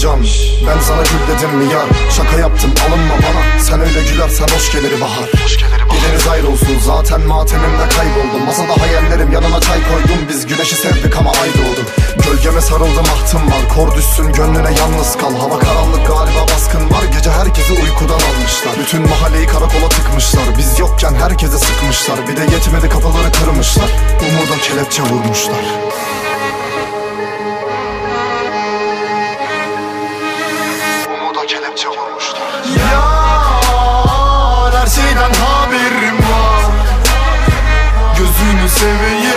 can Ben sana gül dedim mi yar? Şaka yaptım alınma bana. Sen öyle gülersen hoş gelir bahar. Gideriz ayrı olsun zaten matemimde kayboldum. Masada hayallerim yanına çay koydum. Biz güneşi sevdik ama ay doğdu Gölgeme sarıldım ahtım var. Kor düşsün gönlüne yalnız kal. Hava karanlık galiba baskın var. Gece herkesi uykudan almışlar. Bütün mahalleyi karakola tıkmışlar. Biz yokken herkese sıkmışlar. Bir de yetmedi kafaları kırmışlar. Umuda kelepçe vurmuşlar kelepçe vurmuşlar Yar her şeyden haberim var. Gözünü seveyim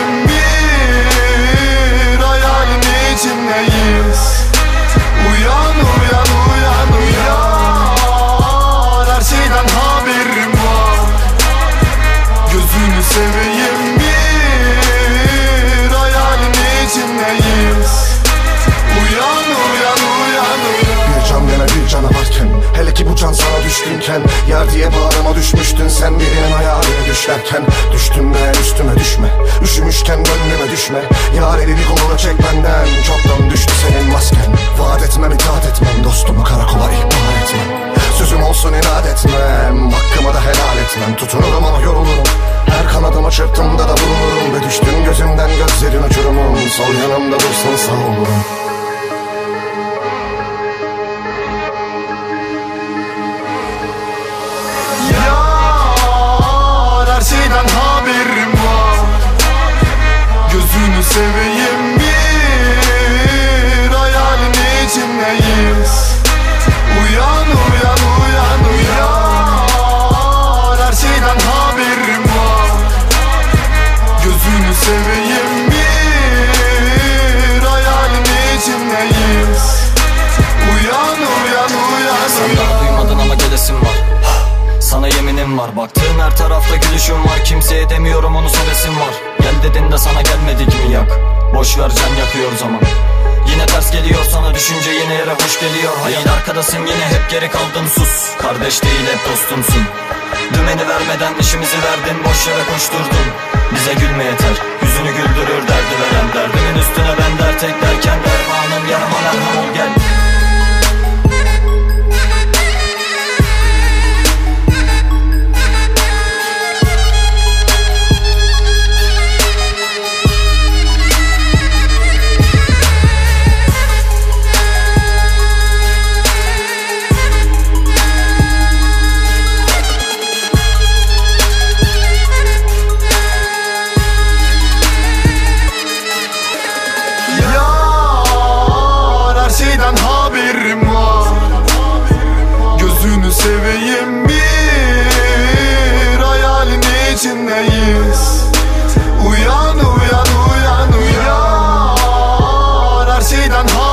can sana düşkünken Yer diye bağrıma düşmüştün. Sen birinin hayaline düşlerken Düştüm de üstüme düşme. Üşümüşken gönlüme düşme. Yar elini koluna çek benden. Çoktan düştü senin masken. Vaat etmem itaat etmem. Dostumu karakola ihbar etmem. Sözüm olsun inat etmem. Hakkımı da helal etmem. Tutunurum ama yorulurum. Her kanadımı çırptığımda da bulunurum. Ve düştün gözümden gözlerin uçurumum. Sol yanımda dursun sağ olurum Yeminim var. Baktığın her tarafta gülüşüm var. Kimseye demiyorum onu sevesim var. Gel dedin de sana gelmedik mi yak. Boş ver can yakıyor zaman. Yine ters geliyor sana düşünce yine yere hoş geliyor. Hayal arkadasın yine hep geri kaldın sus. Kardeş değil hep dostumsun. Dümeni vermeden işimizi verdin boş yere koşturdun. Bize gülme yeter. Yüzünü güldürür derdi veren Derdimin üstüne ben dert eklerken Dermanım şeyden haberim var. Gözünü seveyim bir Hayalin içindeyiz. Uyan uyan uyan uyan. Her şeyden haberim